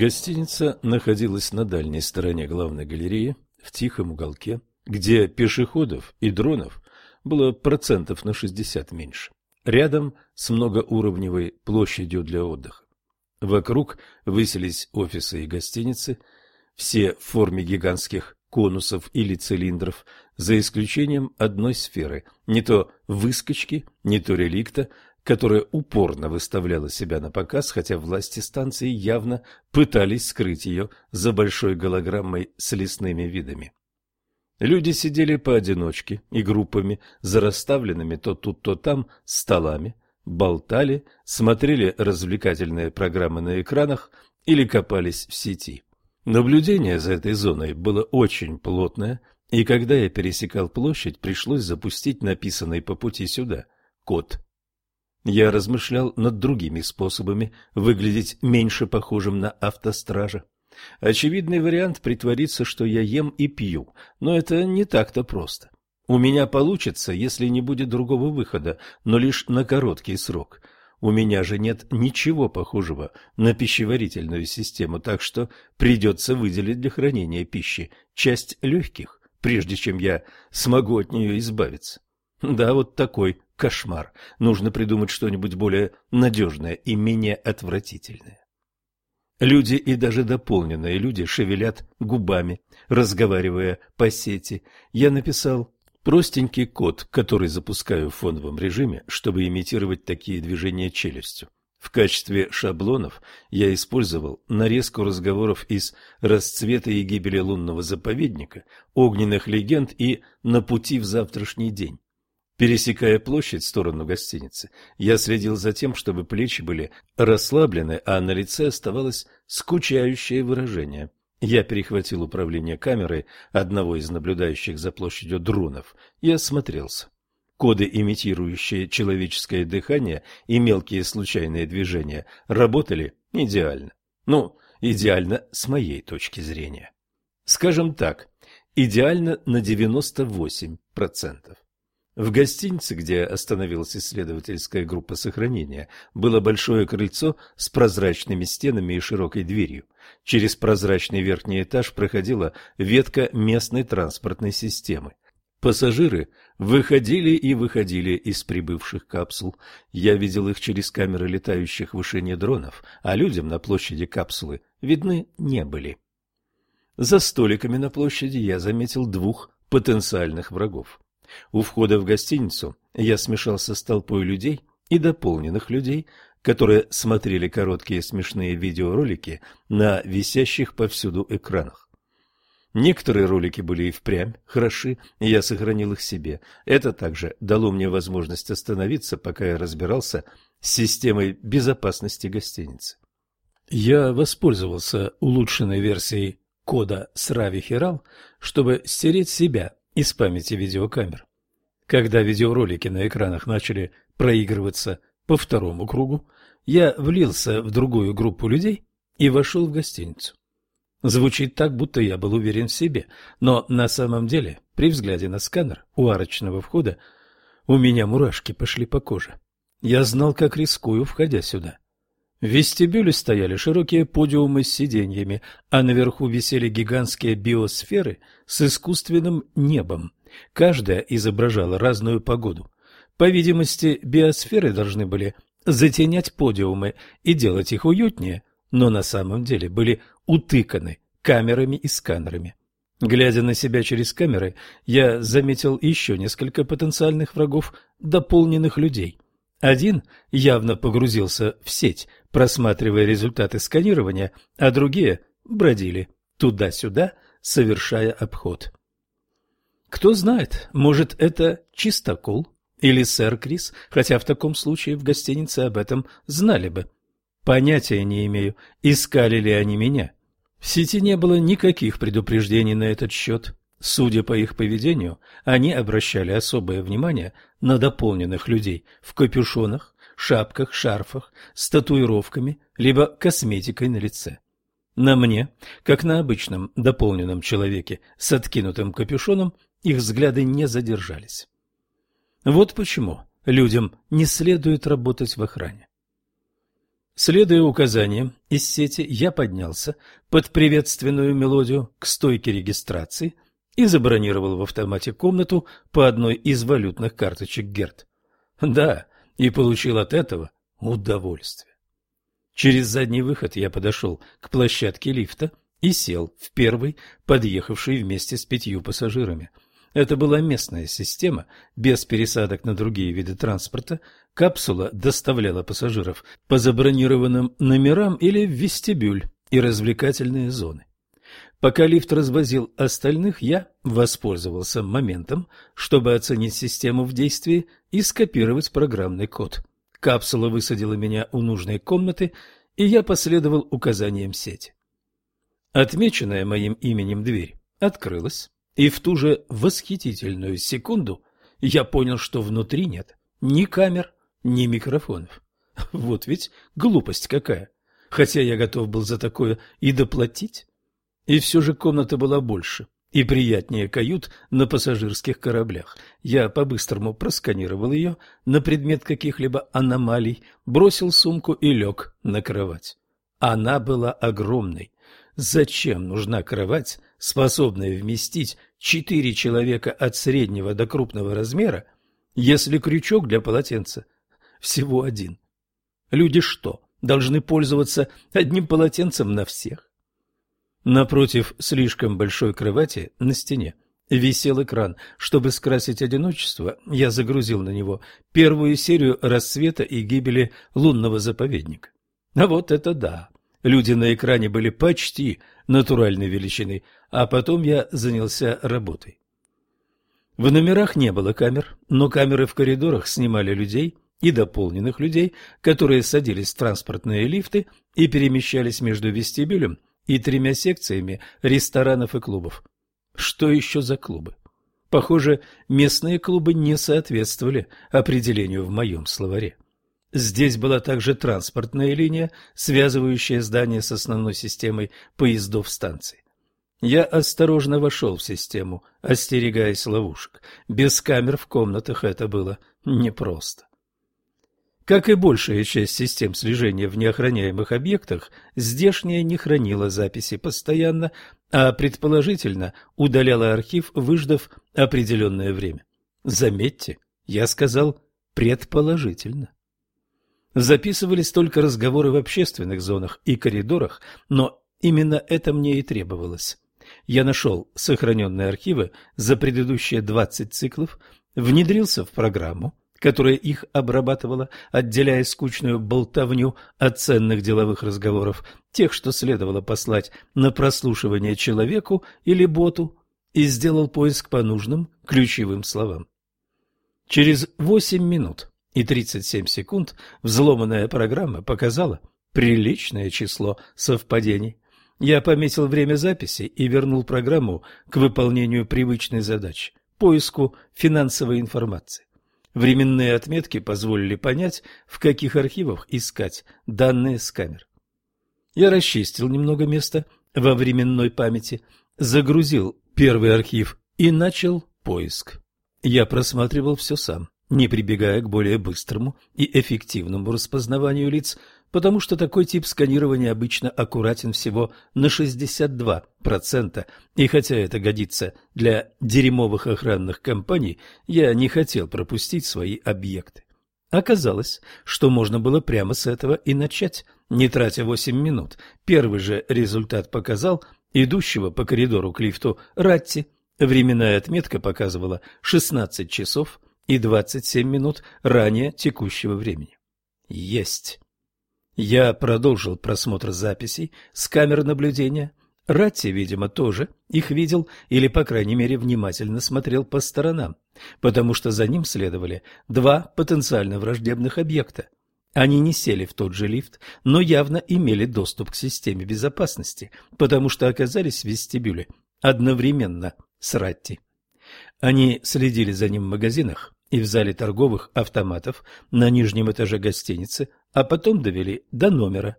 Гостиница находилась на дальней стороне главной галереи, в тихом уголке, где пешеходов и дронов было процентов на 60 меньше, рядом с многоуровневой площадью для отдыха. Вокруг высились офисы и гостиницы, все в форме гигантских конусов или цилиндров, за исключением одной сферы, не то выскочки, не то реликта, которая упорно выставляла себя на показ, хотя власти станции явно пытались скрыть ее за большой голограммой с лесными видами. Люди сидели поодиночке и группами, за расставленными то тут, то там столами, болтали, смотрели развлекательные программы на экранах или копались в сети. Наблюдение за этой зоной было очень плотное, и когда я пересекал площадь, пришлось запустить написанный по пути сюда код я размышлял над другими способами выглядеть меньше похожим на автостража. Очевидный вариант притвориться, что я ем и пью, но это не так-то просто. У меня получится, если не будет другого выхода, но лишь на короткий срок. У меня же нет ничего похожего на пищеварительную систему, так что придется выделить для хранения пищи часть легких, прежде чем я смогу от нее избавиться. Да, вот такой кошмар. Нужно придумать что-нибудь более надежное и менее отвратительное. Люди и даже дополненные люди шевелят губами, разговаривая по сети. Я написал простенький код, который запускаю в фоновом режиме, чтобы имитировать такие движения челюстью. В качестве шаблонов я использовал нарезку разговоров из «Расцвета и гибели лунного заповедника», «Огненных легенд» и «На пути в завтрашний день». Пересекая площадь в сторону гостиницы, я следил за тем, чтобы плечи были расслаблены, а на лице оставалось скучающее выражение. Я перехватил управление камерой одного из наблюдающих за площадью дронов и осмотрелся. Коды, имитирующие человеческое дыхание и мелкие случайные движения, работали идеально. Ну, идеально с моей точки зрения. Скажем так, идеально на 98%. В гостинице, где остановилась исследовательская группа сохранения, было большое крыльцо с прозрачными стенами и широкой дверью. Через прозрачный верхний этаж проходила ветка местной транспортной системы. Пассажиры выходили и выходили из прибывших капсул. Я видел их через камеры летающих в вышине дронов, а людям на площади капсулы видны не были. За столиками на площади я заметил двух потенциальных врагов. У входа в гостиницу я смешался с толпой людей и дополненных людей, которые смотрели короткие смешные видеоролики на висящих повсюду экранах. Некоторые ролики были и впрямь хороши, и я сохранил их себе. Это также дало мне возможность остановиться, пока я разбирался с системой безопасности гостиницы. Я воспользовался улучшенной версией кода Срави Хирал, чтобы стереть себя из памяти видеокамер. Когда видеоролики на экранах начали проигрываться по второму кругу, я влился в другую группу людей и вошел в гостиницу. Звучит так, будто я был уверен в себе, но на самом деле, при взгляде на сканер у арочного входа, у меня мурашки пошли по коже. Я знал, как рискую, входя сюда. В вестибюле стояли широкие подиумы с сиденьями, а наверху висели гигантские биосферы с искусственным небом. Каждая изображала разную погоду. По видимости, биосферы должны были затенять подиумы и делать их уютнее, но на самом деле были утыканы камерами и сканерами. Глядя на себя через камеры, я заметил еще несколько потенциальных врагов, дополненных людей. Один явно погрузился в сеть, просматривая результаты сканирования, а другие бродили туда-сюда, совершая обход. Кто знает, может, это чистокол или сэр Крис, хотя в таком случае в гостинице об этом знали бы. Понятия не имею, искали ли они меня. В сети не было никаких предупреждений на этот счет. Судя по их поведению, они обращали особое внимание на дополненных людей в капюшонах, шапках, шарфах, с татуировками, либо косметикой на лице. На мне, как на обычном дополненном человеке с откинутым капюшоном, их взгляды не задержались. Вот почему людям не следует работать в охране. Следуя указаниям из сети, я поднялся под приветственную мелодию к стойке регистрации и забронировал в автомате комнату по одной из валютных карточек Герт. Да, и получил от этого удовольствие. Через задний выход я подошел к площадке лифта и сел в первый, подъехавший вместе с пятью пассажирами – это была местная система, без пересадок на другие виды транспорта. Капсула доставляла пассажиров по забронированным номерам или в вестибюль и развлекательные зоны. Пока лифт развозил остальных, я воспользовался моментом, чтобы оценить систему в действии и скопировать программный код. Капсула высадила меня у нужной комнаты, и я последовал указаниям сети. Отмеченная моим именем дверь открылась. И в ту же восхитительную секунду я понял, что внутри нет ни камер, ни микрофонов. Вот ведь глупость какая. Хотя я готов был за такое и доплатить. И все же комната была больше и приятнее кают на пассажирских кораблях. Я по-быстрому просканировал ее на предмет каких-либо аномалий, бросил сумку и лег на кровать. Она была огромной. Зачем нужна кровать способная вместить четыре человека от среднего до крупного размера, если крючок для полотенца всего один? Люди что, должны пользоваться одним полотенцем на всех? Напротив слишком большой кровати на стене висел экран. Чтобы скрасить одиночество, я загрузил на него первую серию рассвета и гибели лунного заповедника. А вот это да! Люди на экране были почти натуральной величины, а потом я занялся работой. В номерах не было камер, но камеры в коридорах снимали людей и дополненных людей, которые садились в транспортные лифты и перемещались между вестибюлем и тремя секциями ресторанов и клубов. Что еще за клубы? Похоже, местные клубы не соответствовали определению в моем словаре. Здесь была также транспортная линия, связывающая здание с основной системой поездов станции. Я осторожно вошел в систему, остерегаясь ловушек. Без камер в комнатах это было непросто. Как и большая часть систем слежения в неохраняемых объектах, здешняя не хранила записи постоянно, а предположительно удаляла архив, выждав определенное время. Заметьте, я сказал предположительно. Записывались только разговоры в общественных зонах и коридорах, но именно это мне и требовалось. Я нашел сохраненные архивы за предыдущие 20 циклов, внедрился в программу, которая их обрабатывала, отделяя скучную болтовню от ценных деловых разговоров, тех, что следовало послать на прослушивание человеку или боту, и сделал поиск по нужным ключевым словам. Через 8 минут и 37 секунд взломанная программа показала приличное число совпадений. Я пометил время записи и вернул программу к выполнению привычной задачи – поиску финансовой информации. Временные отметки позволили понять, в каких архивах искать данные с камер. Я расчистил немного места во временной памяти, загрузил первый архив и начал поиск. Я просматривал все сам не прибегая к более быстрому и эффективному распознаванию лиц, потому что такой тип сканирования обычно аккуратен всего на 62%, и хотя это годится для дерьмовых охранных компаний, я не хотел пропустить свои объекты. Оказалось, что можно было прямо с этого и начать, не тратя 8 минут. Первый же результат показал идущего по коридору к лифту Ратти. Временная отметка показывала 16 часов и 27 минут ранее текущего времени. Есть. Я продолжил просмотр записей с камер наблюдения. Ратти, видимо, тоже их видел или, по крайней мере, внимательно смотрел по сторонам, потому что за ним следовали два потенциально враждебных объекта. Они не сели в тот же лифт, но явно имели доступ к системе безопасности, потому что оказались в вестибюле одновременно с Ратти. Они следили за ним в магазинах, и в зале торговых автоматов на нижнем этаже гостиницы, а потом довели до номера.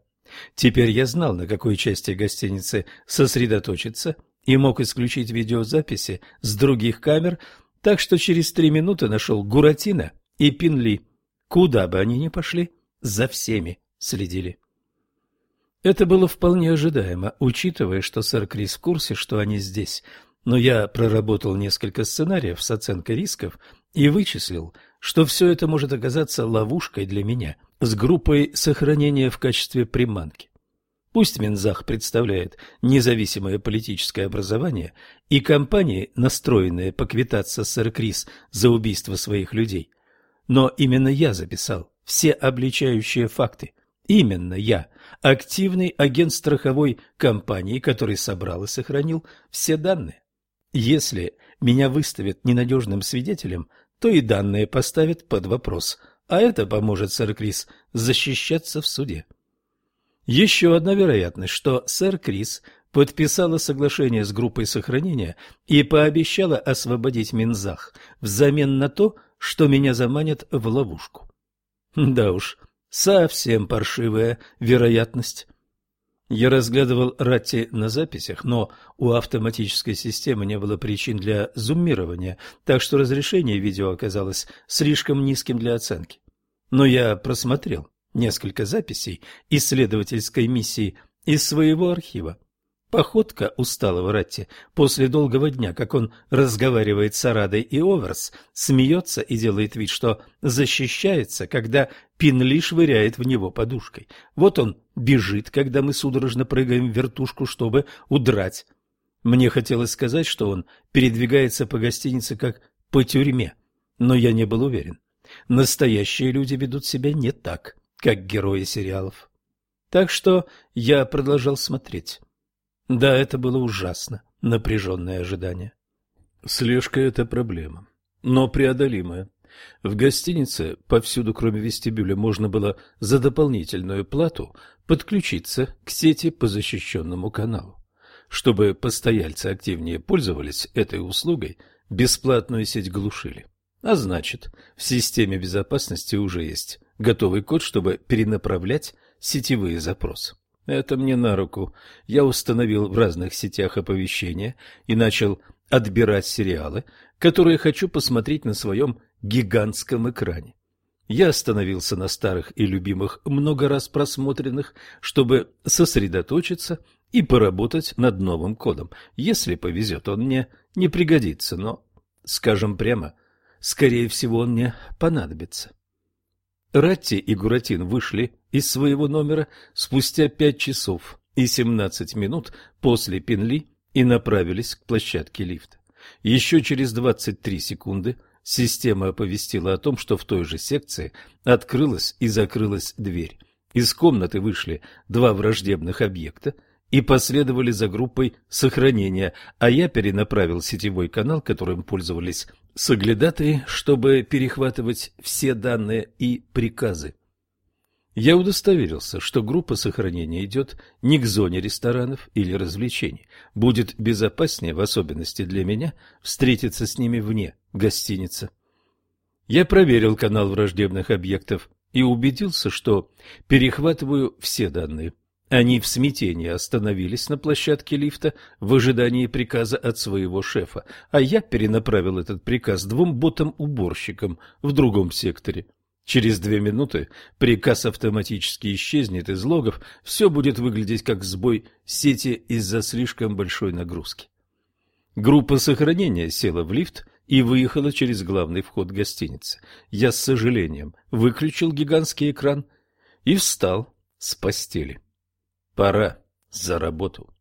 Теперь я знал, на какой части гостиницы сосредоточиться и мог исключить видеозаписи с других камер, так что через три минуты нашел Гуратино и Пинли. Куда бы они ни пошли, за всеми следили. Это было вполне ожидаемо, учитывая, что сэр Крис в курсе, что они здесь. Но я проработал несколько сценариев с оценкой рисков и вычислил, что все это может оказаться ловушкой для меня с группой сохранения в качестве приманки. Пусть Минзах представляет независимое политическое образование и компании, настроенные поквитаться с сэр Крис за убийство своих людей, но именно я записал все обличающие факты. Именно я, активный агент страховой компании, который собрал и сохранил все данные. Если меня выставят ненадежным свидетелем, то и данные поставят под вопрос, а это поможет сэр Крис защищаться в суде. Еще одна вероятность, что сэр Крис подписала соглашение с группой сохранения и пообещала освободить Минзах взамен на то, что меня заманят в ловушку. Да уж, совсем паршивая вероятность. Я разглядывал Ратти на записях, но у автоматической системы не было причин для зуммирования, так что разрешение видео оказалось слишком низким для оценки. Но я просмотрел несколько записей исследовательской миссии из своего архива. Походка усталого Ратти после долгого дня, как он разговаривает с Арадой и Оверс, смеется и делает вид, что защищается, когда Пинли швыряет в него подушкой. Вот он бежит, когда мы судорожно прыгаем в вертушку, чтобы удрать. Мне хотелось сказать, что он передвигается по гостинице как по тюрьме, но я не был уверен. Настоящие люди ведут себя не так, как герои сериалов. Так что я продолжал смотреть. Да, это было ужасно, напряженное ожидание. Слежка – это проблема, но преодолимая. В гостинице повсюду, кроме вестибюля, можно было за дополнительную плату подключиться к сети по защищенному каналу. Чтобы постояльцы активнее пользовались этой услугой, бесплатную сеть глушили. А значит, в системе безопасности уже есть готовый код, чтобы перенаправлять сетевые запросы. Это мне на руку. Я установил в разных сетях оповещения и начал отбирать сериалы, которые хочу посмотреть на своем гигантском экране. Я остановился на старых и любимых, много раз просмотренных, чтобы сосредоточиться и поработать над новым кодом. Если повезет, он мне не пригодится, но, скажем прямо, скорее всего, он мне понадобится. Ратти и Гуратин вышли из своего номера спустя пять часов и семнадцать минут после Пенли и направились к площадке лифта. Еще через двадцать три секунды система оповестила о том, что в той же секции открылась и закрылась дверь. Из комнаты вышли два враждебных объекта и последовали за группой сохранения, а я перенаправил сетевой канал, которым пользовались соглядатые, чтобы перехватывать все данные и приказы. Я удостоверился, что группа сохранения идет не к зоне ресторанов или развлечений. Будет безопаснее, в особенности для меня, встретиться с ними вне гостиницы. Я проверил канал враждебных объектов и убедился, что перехватываю все данные. Они в смятении остановились на площадке лифта в ожидании приказа от своего шефа, а я перенаправил этот приказ двум ботам-уборщикам в другом секторе. Через две минуты приказ автоматически исчезнет из логов, все будет выглядеть как сбой сети из-за слишком большой нагрузки. Группа сохранения села в лифт и выехала через главный вход гостиницы. Я с сожалением выключил гигантский экран и встал с постели. Пора за работу.